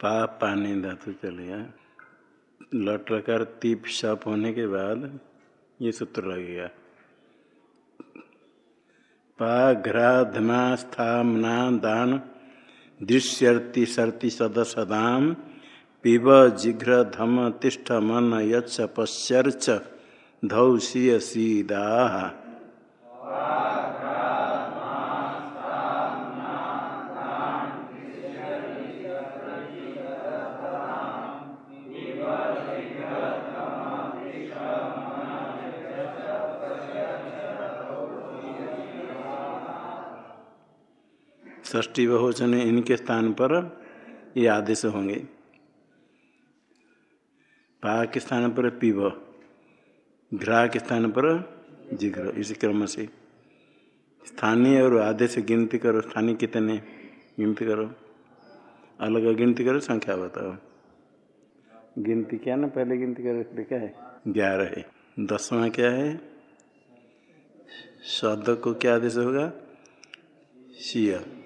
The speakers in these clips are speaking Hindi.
पा पानी धातु चलेगा लट लकार तीप सप होने के बाद ये सूत्र लगेगा पा घ्रा धमा स्थामना दान, दृश्यर्ति सर्ति सद सदाम पिब जिघ्र धम तिष्ठ मन यच्छ पश्यर्च धौ सीय सीदा ष्टी बहुवचन इनके स्थान पर ये आदेश होंगे। पा के स्थान पर पीव घ्रा के स्थान पर जिग्र, इसी क्रम से। स्थानीय और आदेश गिनती करो, स्थानीय कितने, गिनती करो। अलग गिनती करो, संख्या बताओ। गिनती क्या ना, पहले गिनती करो क्या है? ग्यारह है। दसवां क्या है? शब्द को क्या आदेश होगा? सिया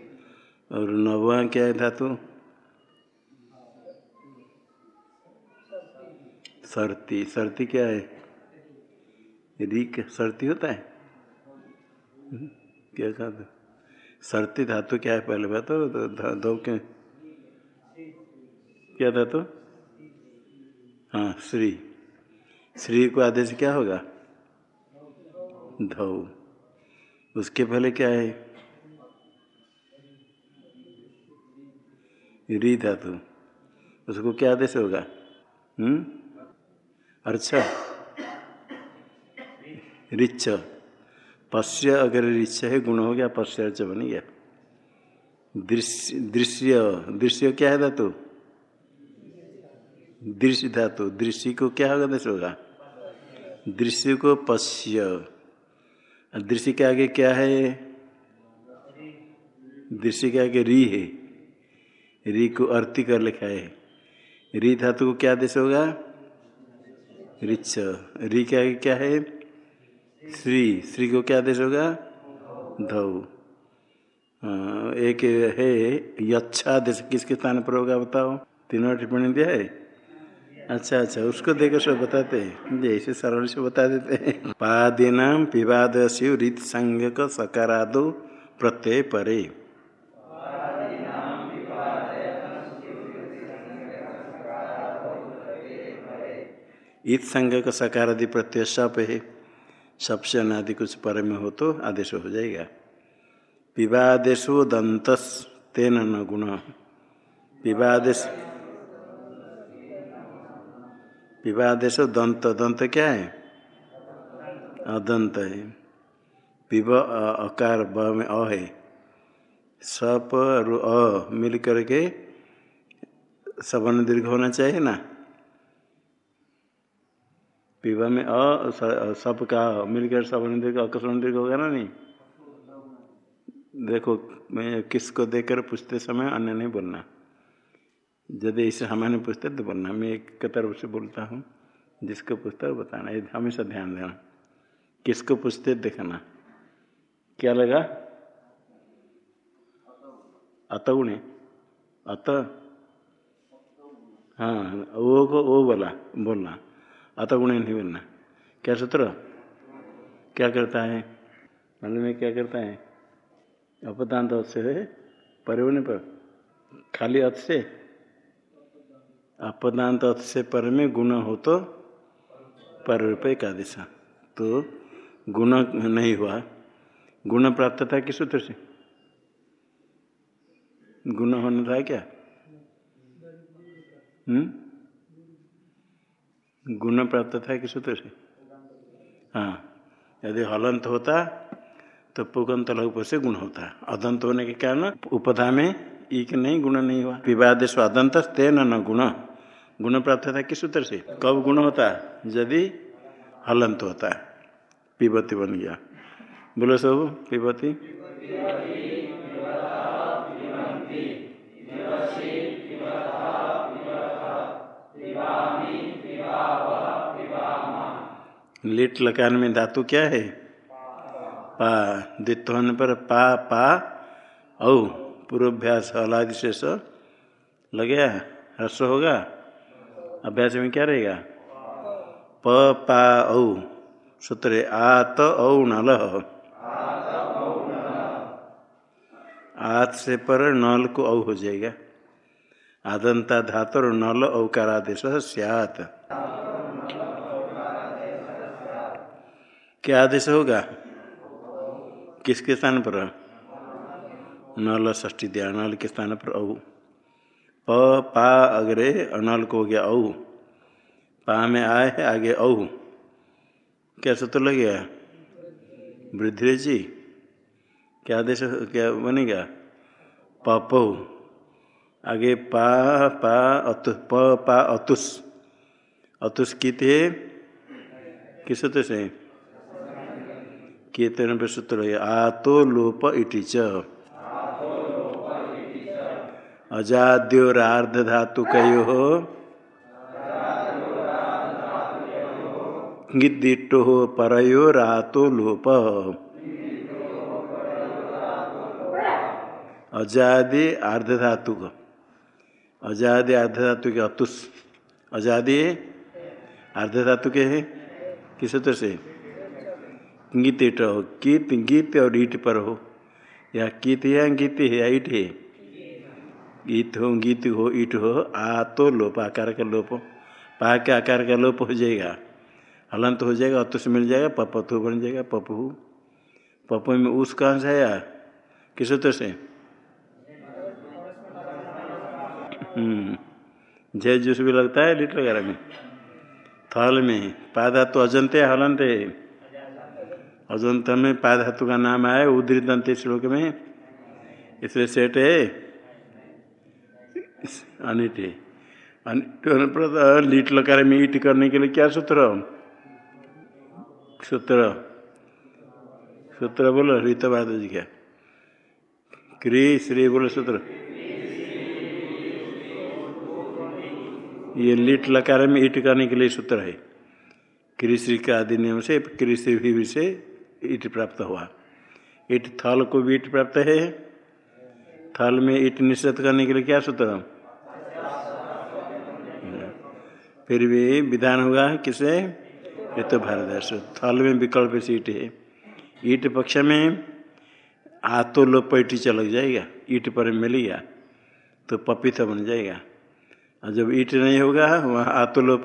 और नवा क्या है धातु? सर्ती। सर्ती क्या है? रिक सर्ती होता है? क्या कहा सर्ती धातु क्या है? पहले बताओ तो दो के क्या धातु? हाँ श्री। श्री को आदेश क्या होगा? धौ। उसके पहले क्या है? री धातु उसको क्या आदेश होगा? हम्म? अच्छा रिच पश्य अगर रिच है, गुण हो गया, पश्य अर्च बन गया। दृश्य दृश्य दृश्य क्या है धातु दृश्य धातु दृश्य को क्या होगा देश होगा? दृश्य को पश्य। दृश्य के आगे क्या है? दृश्य के आगे री है। री को अर्थी कर लिखा है। री धातु को क्या देश होगा? रिच री के आगे क्या है? श्री। श्री को क्या देश होगा? धौ। एक है यच्छा देश। किसके स्थान पर होगा बताओ? तीनों टिप्पणी दिया है? अच्छा अच्छा उसको देखकर सब बताते हैं। जैसे सरल से बता देते हैं। पादीनाम विवाद शिव रित संज्ञ का सकारादो प्रत्यय परे। इत संज्ञ का सकार आदि प्रत्यय सप है सबसे अनादि कुछ पर में हो तो आदेश हो जाएगा। विवादेशो दंत तेन न गुण। विवादेश विवादेश दंत। दंत क्या है? अदंत है। पिब अकार ब में अ है। सप और अ मिल करके सबन दीर्घ होना चाहिए ना? पिबा में अ सब का, मिलकर सबन दीर्घ अकस्मण दीर्घ होगा ना नहीं? देखो, मैं किसको देकर पूछते समय अन्य नहीं बोलना। यदि इसे हमारे पूछते तो बोलना। मैं एक तरफ़ से बोलता हूँ, जिसको पूछता है बताना। ये हमेशा ध्यान देना। किसको पूछते देखना। क्या लगा? अतगुणे अत? हाँ वो को, वो बोला, बोलना। अतगुण नहीं बनना। क्या सूत्र क्या करता है? मालूम में क्या करता है? अपदांत से है परे होने पर। खाली अर्थ से। अपदांत अर्थ से पर में गुण हो तो पर रुपये का दिशा। तो गुण नहीं हुआ। गुण प्राप्त था किस सूत्र से? गुण होना था क्या? हम्म? गुण प्राप्त था कि सूत्र से? हाँ। यदि हलंत होता तो पुगंत लघु से गुण होता। अदंत होने के कारण उपधा में एक नहीं, गुण नहीं हुआ। विवाद स्वादंत तेन न गुण। गुण प्राप्त था किस सूत्र से? कब गुण होता? यदि हलंत होता। पिबती बन गया। बोलो सब, पिबती? लिट लकान में धातु क्या है? पा। द्वित्व होने पर पा पा। औ, पूर्वाभ्यास हलादि शेष। लग गया ह्रस्व होगा? अभ्यास में क्या रहेगा? प, पा, औ। सूत्र आत औ नल आत से पर नल को औ हो जाएगा। आदंता धातु और नल औकारादेश सियात क्या आदेश होगा? किसके स्थान पर? नल ष्टी दिया, अनल के स्थान पर औ प, पा, अग्रे, अनल को हो गया औ पा में आए है, आगे औ क्या सूत्र लग गया? वृद्धि जी, क्या आदेश क्या बनेगा? पपो। आगे पा पा, अतु, प, पा अतुष अतुस की थे, किस सूत्र से? कीर्तन पर सूत्र है आ तो लोप इटी च। अजाद्योरार्ध धातु कयो हो गिद्दिटो परयो रातो लोप। अजादि आर्ध धातु अजादि आर्ध धातु के अतुष अजादि आर्ध धातु के है? किस तरह से? गीत इट हो गीत गीत और ईट पर हो। या गीत या गीत है, या ईट है? गीत हो गीत हो, ईट हो, आ तो लोप, आकार का लोप। पा के आकार का लोप हो जाएगा। हलंत हो जाएगा अतुष मिल जाएगा पपथु बन जाएगा पपहू पपू में उस कहाँ से आया? किस सूत्र से? जय जूस भी लगता है, लिट वगैरह में। थल में पाधातु अजंत है हलंत है। अजंत में पाद धातु का नाम आया उदृत दंत श्लोक में। इसलिए सेठ है। अनिट है। अनिट लीट लकार में ईट करने के लिए क्या सूत्र? सूत्र। सूत्र बोलो, रीत बहादुर जी क्या क्री श्री बोलो सूत्र। ये लीट लकार में ईट करने के लिए सूत्र है। कृषि का अधिनियम से कृषि भी से ईट प्राप्त हुआ। ईट थल को भी ईट प्राप्त है? थल में ईट निश्चित करने के लिए क्या सूत्र? फिर भी विधान होगा किसे? ये तो भारत थल में विकल्प से ईट है। ईट पक्ष में आतो लोप ईटी चल जाएगा। ईट पर मिलेगा तो पपीत बन जाएगा। और जब ईट नहीं होगा, वहाँ आतोलोप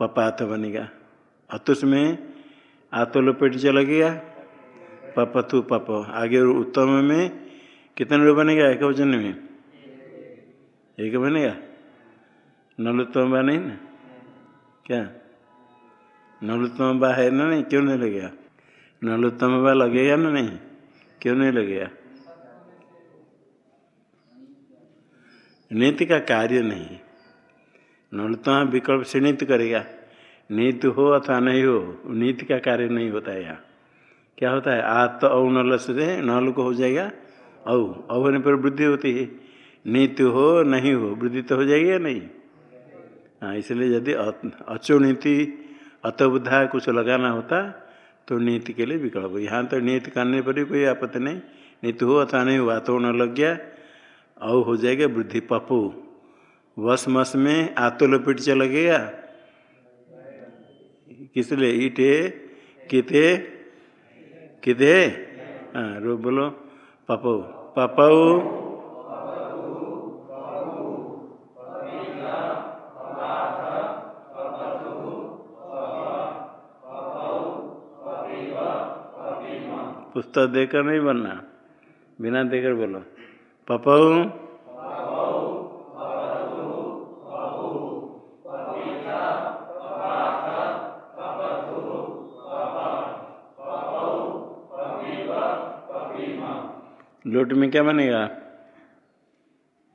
पपात बनेगा। अतुष में आतोलोपेट चला गया। पपथु पप। आगे उत्तम में कितने रूप बनेगा? एक वज़न में। एक बनेगा? नलोत्तम बा नहीं ना? क्या? नलोत्तम बा है ना नहीं? क्यों नहीं लगेगा? नलोत्तम बा लगेगा ना नहीं? क्यों नहीं लगेगा? नीति का कार्य नहीं। नलतम विकल्प से नीति करेगा। नीति हो अथवा नहीं हो नीति का कार्य नहीं होता है यहाँ। क्या होता है? आत औ नल से नल को हो जाएगा, औ। औ होने पर वृद्धि होती है। नीति हो, नहीं हो, वृद्धि तो हो जाएगी या नहीं? हाँ इसलिए यदि अचो नीति अतबुद्धा कुछ लगाना होता तो नीति के लिए विकल्प। यहाँ तो नीति करने पर भी कोई आपत्ति नहीं। नीत हो अथवा नहीं हुआ तो न लग गया, औ हो जाएगा वृद्धि पपु वस मस में आतोलोपिट चला गया किस लिए? ईटे? किते? किते? हाँ रो बोलो। पपो पपऊ। पुस्तक देकर नहीं बनना। बिना देकर बोलो। पपऊ। लोट में क्या बनेगा?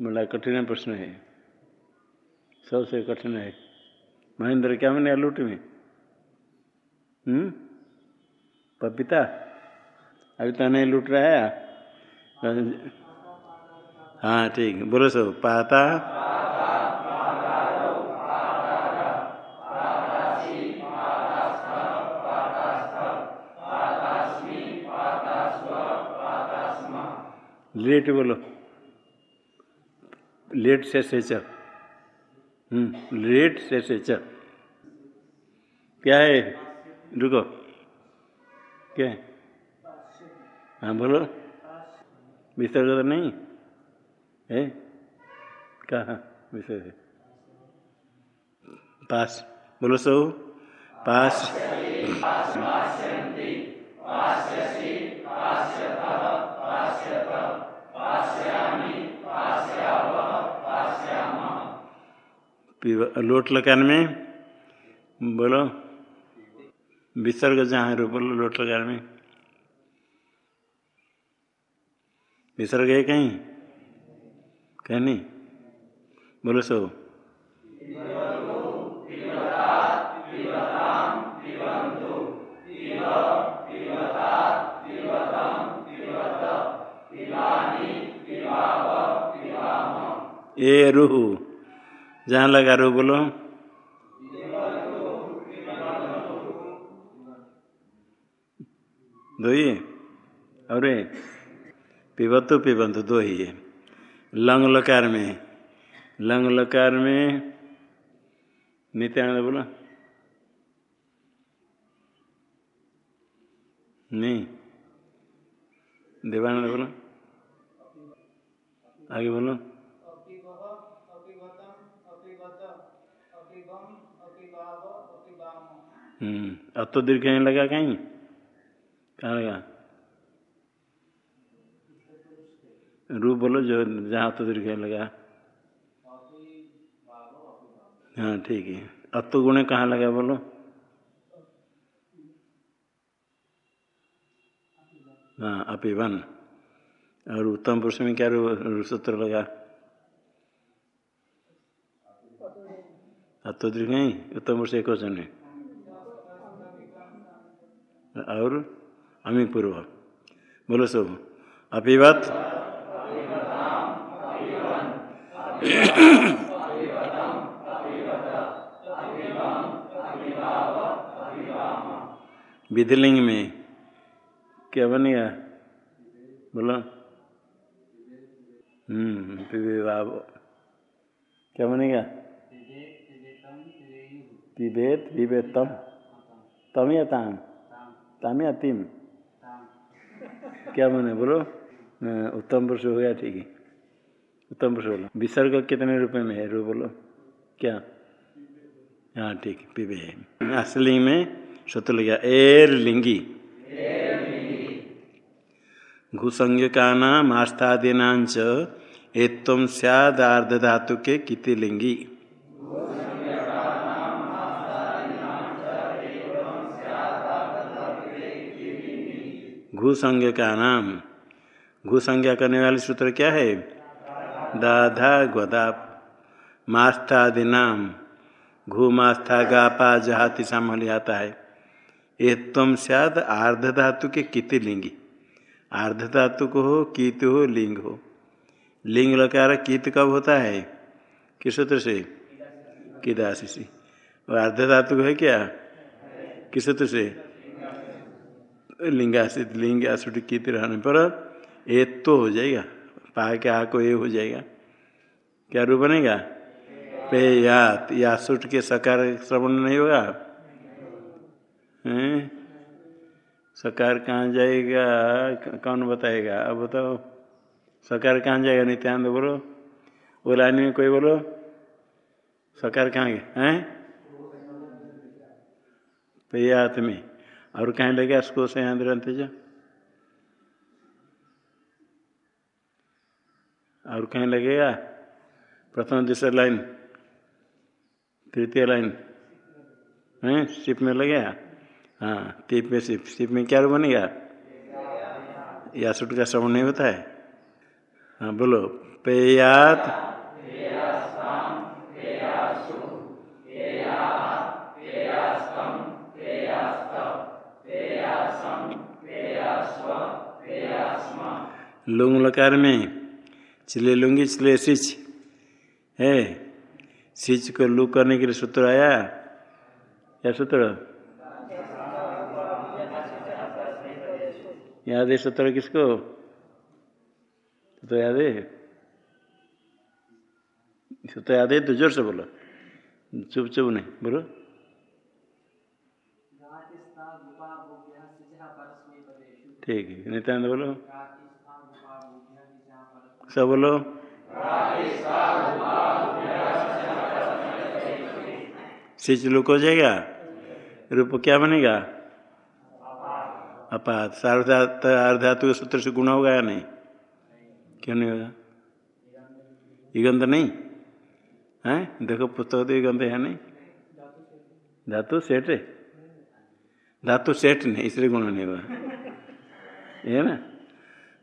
बड़ा कठिन प्रश्न है। सबसे कठिन है। महेंद्र, क्या बनेगा लूट में? हम्म? पपीता? अभी तो नहीं लूट रहा है। हाँ ठीक बोलो सब। पाता? लेट बोलो। लेट से सेच हम्म, लेट से से च क्या है? रुको। क्या हाँ? बोलो। विसर्ग नहीं? है? कहा? विसर्ग पास। बोलो सो पास। लोट लगाने में, बोलो। विसर्ग जहाँ रो बोलो लोट लगाने में। विसर्ग है कहीं? कहीं नहीं। बोलो सो। ए रूह। जहाँ लगा रू बोलो। दो ही और पिबतु पिबंतु दो ही है। लंग लकार में, लंग लकार में नित्यानंद बोलो। नहीं, देवानंद बोलो। आगे बोलो। हम्म। अब तो दीर्घ नहीं लगा कहीं। कहाँ लगा? रू बोलो, जो जहाँ तो दीर्घ लगा। हाँ ठीक है। अब तो गुणे कहाँ लगा बोलो? हाँ अपिवन और उत्तम पुरुष में क्या सूत्र लगा? अतो दीर्घ उत्तम पुरुष एक वचन है और अमी पूर्व बोलो सब। अपिवत विधिलिंग में क्या बनेगा बोलो। हम्म क्या बनेगा पिबेत विवेतम तम या। ताम। ताम या तिम क्या बने बोलो उत्तम पुरुष हो गया ठीक है उत्तम पुरुष बोलो विसर्ग कितने रुपए में है रो बोलो क्या हाँ ठीक पिबे है असलिंग में सूत्र लग गया एर लिंगी घुसंज्ञ का नाम आस्थादीनाच एत्व सद धातु के किति लिंगी घू संज्ञा का नाम घू संज्ञा करने वाले सूत्र क्या है? दाधा गोदा मास्थादि नाम घू मास्था गापा जहाति सामल आता है। ये तम सद आर्ध धातु के किति लिंगी। आर्ध धातु को हो, कीत हो, लिंग हो। लिंग लकार कीत कब होता है? किस सूत्र से? किदासी से। और आर्ध धातु है क्या? किस सूत्र से? लिंगासित लिंग आसुट कीत रहने, पर एक तो हो जाएगा पा के आ को ये हो जाएगा। क्या रूप बनेगा? पे यात या सुट के सकार श्रवण नहीं होगा? हैं? सकार कहाँ जाएगा? कौन बताएगा? अब बताओ। सकार कहाँ जाएगा? नित्यानंद बोलो। वो लाइन में कोई बोलो? सकार कहाँ गया? हैं? पेयात में। और कहीं लगे इसको से यहाँ जा। और कहीं लगेगा प्रथम दूसरा लाइन, तृतीय लाइन, है सिप में लगेगा हाँ टिप में सिप सिप में क्या बनेगा? या सुट का श्रवण नहीं होता है? हाँ बोलो, पेयात लुंग लकार में। चिले लुंगी चिले सिच। है, सिच को लू करने के लिए सूत्र आया? क्या सूत्र? याद है सूत्र किसको? तो याद है। सूत्र याद है तो ज़ोर से बोलो। चुप चुप नहीं, बोलो। ठीक है नित्यानंद बोलो। सब बोलो। सिच लुक हो जाएगा? रूप क्या बनेगा? अपात। सार्वधातु सूत्र से गुण होगा या नहीं? क्यों नहीं होगा? युगंध नहीं? है? देखो, पुस्तक तो युगंध है नहीं। धातु सेठ धातु सेठ नहीं, इसलिए गुण नहीं हुआ है ना?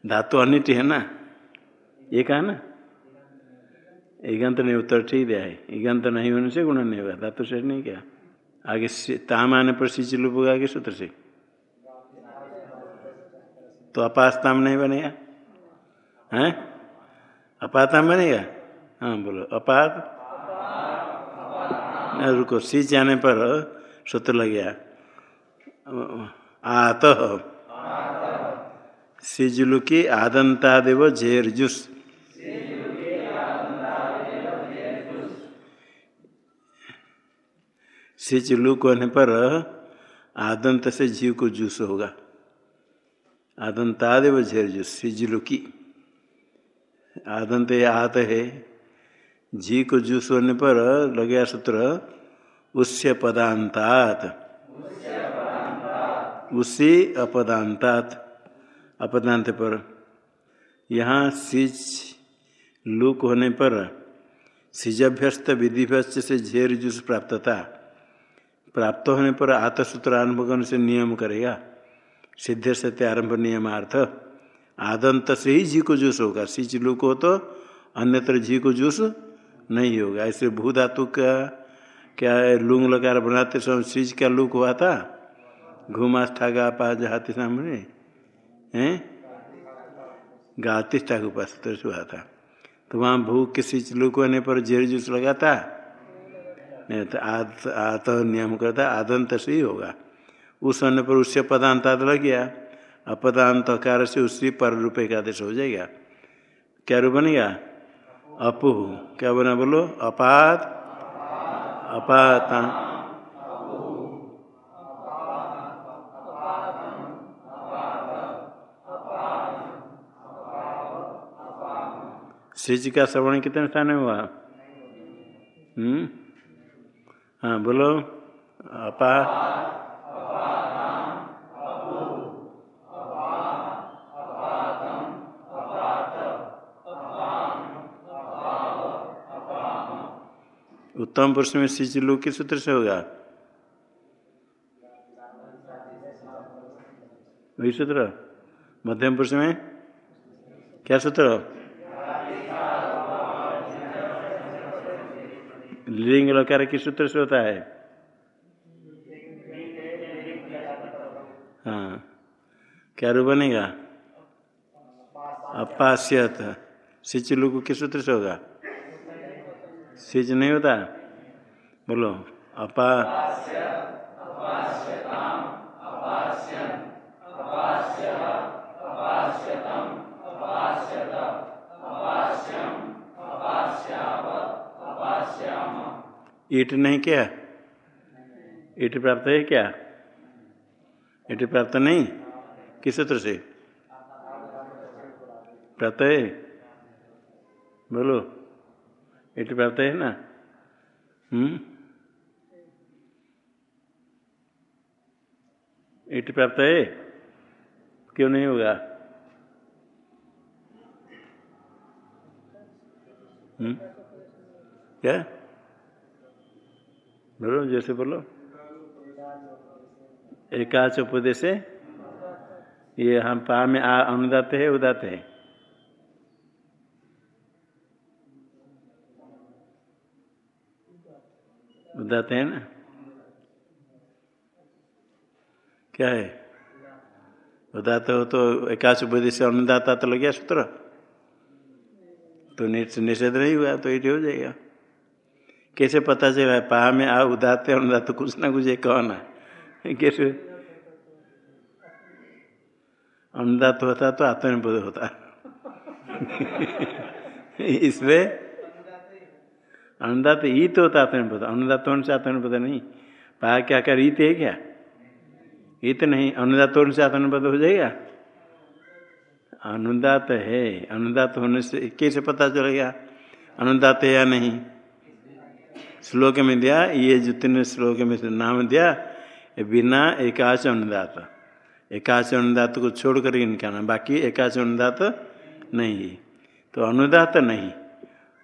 धातु अनिट है ना? ये कहा ना ईगंत नहीं, उत्तर ठीक दिया है ईगंत नहीं होने से गुण नहीं हुआ धातु सेठ नहीं क्या? आगे ताम आने पर सिंच लुप होगा सूत्र से। तो अपास्ताम नहीं बनेगा? हैं? अपाताम बनेगा? हाँ बोलो। अपात? रुको। सी जाने पर सूत्र लग गया। आत। सिजुलु की झेर जुस सिजुलुक होने पर आदंत से जीव को जूस होगा। आदंतादेव झेर जुस सिजुलुकी आदंत आत है। जी को जूस होने पर लगे सूत्र, उस्य पदांतात। उसी अपदांतात। अपदांत पर। यहाँ सिज लुक होने पर सिजभ्यस्त विधिभ्यस्त से झेर जूस प्राप्त था। प्राप्त होने पर आत्मसूत्र आरंभ करने से नियम करेगा। सिद्ध सत्य आरंभ नियमार्थ। आदंत से ही जी को जूस होगा। सिच लुक हो तो अन्यत्र जी को जूस नहीं होगा। ऐसे भू धातु का, क्या लुंग लकार बनाते समय सिज का लुक हुआ था? घुमास्था गा पा जहाते सामने। हैं? गातिष्ठा के उपास हुआ था। तो वहाँ भूख के सिच लुक होने पर जेर जूस लगा था तो आत आत नियम करता आदंत से ही होगा। उस अन्य पर उससे पदांत लग गया। अपदांत कार से उसी पर रुपये का आदेश हो जाएगा। क्या रूप बनेगा अपु क्या बना बोलो? अपात। अपाता सिज का श्रवण कितने स्थान में हुआ? हम्म? हाँ बोलो। अपा। उत्तम पुरुष में सिच लोग किस सूत्र से होगा। वही सूत्र? मध्यम पुरुष में? क्या सूत्र? लिंग लकार किस सूत्र से होता है। हाँ। क्या रू बनेगा? अपास्यत। सिच लोग किस सूत्र से होगा। सिच नहीं होता? बोलो। अपा ईट नहीं क्या? ईट प्राप्त है क्या? ईट प्राप्त नहीं? किस सूत्र से? प्राप्त है। बोलो। ईट प्राप्त है ना? हम्म? ईट प्राप्त है? क्यों नहीं होगा? हम्म? क्या? बोलो, जैसे बोलो। एकाच उपदेश। ये हम पा में आ, अनुदात है, उदात है। उदात है ना? क्या है? उदात हो तो एकाच उपदेश अनुदाता तो लग गया सूत्र। तो निषेध नहीं हुआ तो ये हो जाएगा। कैसे पता चला है? पा में आ, उदाते अनुदात तो कुछ ना कुछ कहना कैसे? अनुदात होता तो आत्मनिर्बोध होता। इसमें अनुदात ईत होता आत्मनिपद अनुदात होने से आत्मनिपद नहीं। पा क्या कर ईत है क्या? ईत नहीं। अनुदात होने से आत्मनिपद हो जाएगा? अनुदात है। अनुदात होने से कैसे पता चलेगा? अनुदात है या नहीं? श्लोक में दिया ये जितने श्लोक में नाम दिया बिना एकाच अनुदात एकाच अनुदात को छोड़ कर इनका नाम बाकी एकाच अनुदात नहीं है तो अनुदात नहीं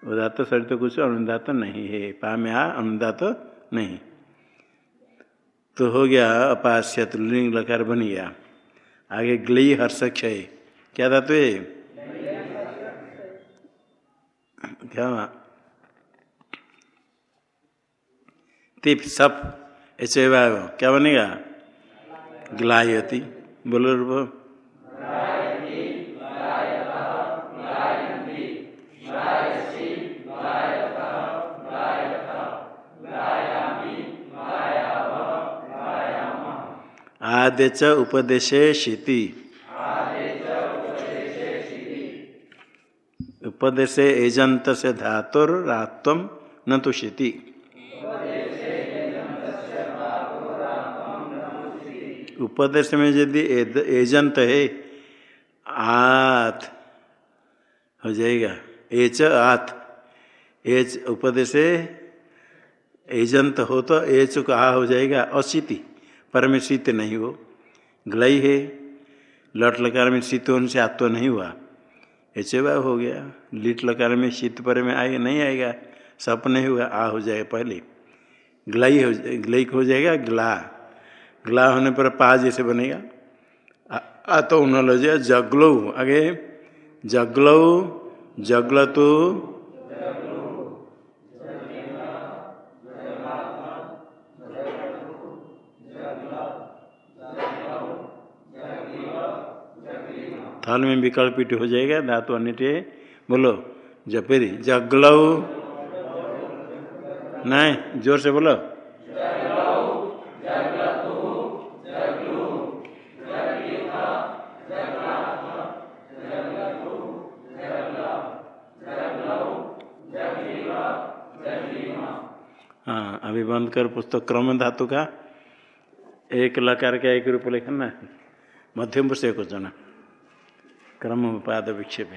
उदात शरीर तो कुछ अनुदात नहीं है पा में आ अनुदात नहीं तो हो गया अपास्य लिंग लकार बन गया आगे ग्ली हर्ष क्षय क्या था तो ये क्या तिप सप, ऐसे क्या बनेगा? ग्लायती। बोलो रूप। आद्य च उपदेशे शीति। उपदेश एजंत से धातुर रात्व न तो शीति उपदेश में यदि एजंत है, आत, हो जाएगा। एच आत। एच उपदेश एजंत हो तो एच को आ हो जाएगा, अशीति। पर में शीत नहीं हो। ग्लई है, लट लकार में शीत होने से आत्व नहीं हुआ। ऐसे बार हो गया। लिट लकार में शीत पर में आएगा, नहीं आएगा। सप नहीं हुआ, आ हो जाएगा पहले। ग्लई हो जाए ग्लई हो जाएगा, ग्ला। ग्ला होने पर पा जैसे बनेगा। आ तो उन्होंने लो जाए जगलो। आगे, जगलो जगल तो थल में विकल्प हो जाएगा, धातु अन्य बोलो, जपेरी जगलऊ नहीं, ज़ोर से बोलो हाँ अभी बंद कर, पुस्तक क्रम धातु का। एक लकार का एक रूप लिखना मध्यम पुरुष एक जना। क्रम पाद विक्षेप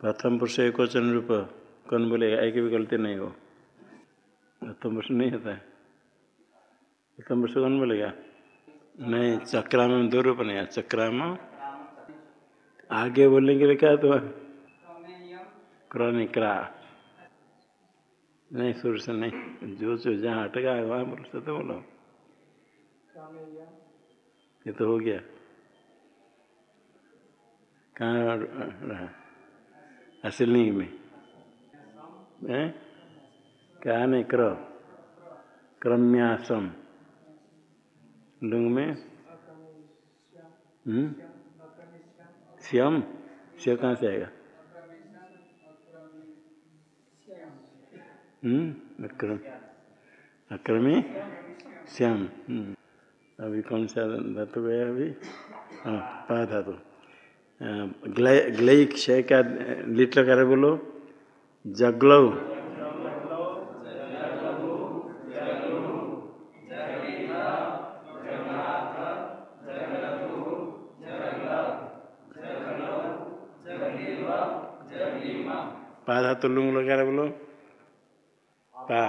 प्रथम पुरुष एक वचन रूप। कौन बोलेगा एक भी गलती नहीं हो। प्रथम पुरुष नहीं होता है। प्रथम पुरुष कौन बोलेगा? नहीं चक्राम दो रूप नहीं चक्राम आगे बोलने के लिए क्या तो? क्रनिक्रा नहीं, सुर से नहीं। जो जो जहाँ अटका है वहाँ बोल सकते बोलो ये तो हो गया। कहाँ रहा? असलिंग में। है? क्या नहीं, क्र। क्रम्यासम। लुंग में? श्यम श्याम श्या कहाँ से आएगा? अक्रम अक्रमी श्याम अभी कौन सा धातु गया अभी हाँ पा धातु ग्लय क्षय का लिट लगा बोलो जगलव पा धातु लुंग लगा बोलो पा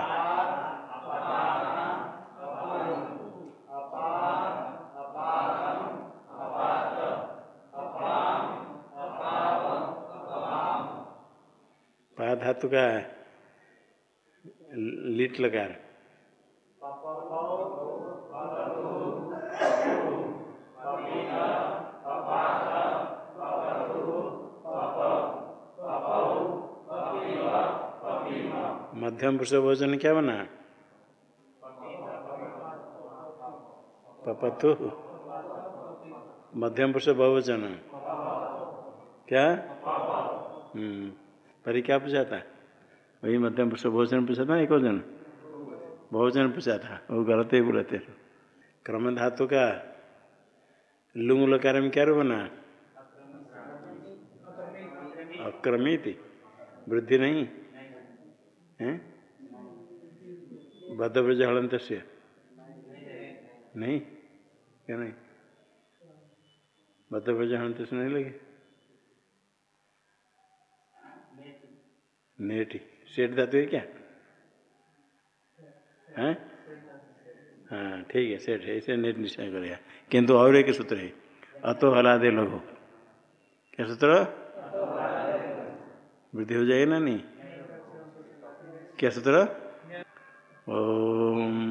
धातु का लिट लगा मध्यम पुरुष भोजन क्या बना? पपथु मध्यम पुरुष बहुवचन क्या? हम्म परी क्या पूछा था वही मध्यम पुरुष भोजन पूछा था एक वज़न बहुवचन पूछा था, वो गलत ही बोले क्रम धातु का लुंग लकार में क्या बना? अक्रमित। वृद्धि नहीं? है? बद्धव्रज हलंत से। नहीं? क्या नहीं? बद्धव्रज हलंत से नहीं लगे? नेट। सेठ धातु है क्या? है? हाँ ठीक है सेठ है इसे नेट निश्चय करेगा किंतु और एक सूत्र है अतो हलादे लघु क्या सूत्र? वृद्धि हो जाएगी ना नहीं? क्या सूत्र? Um.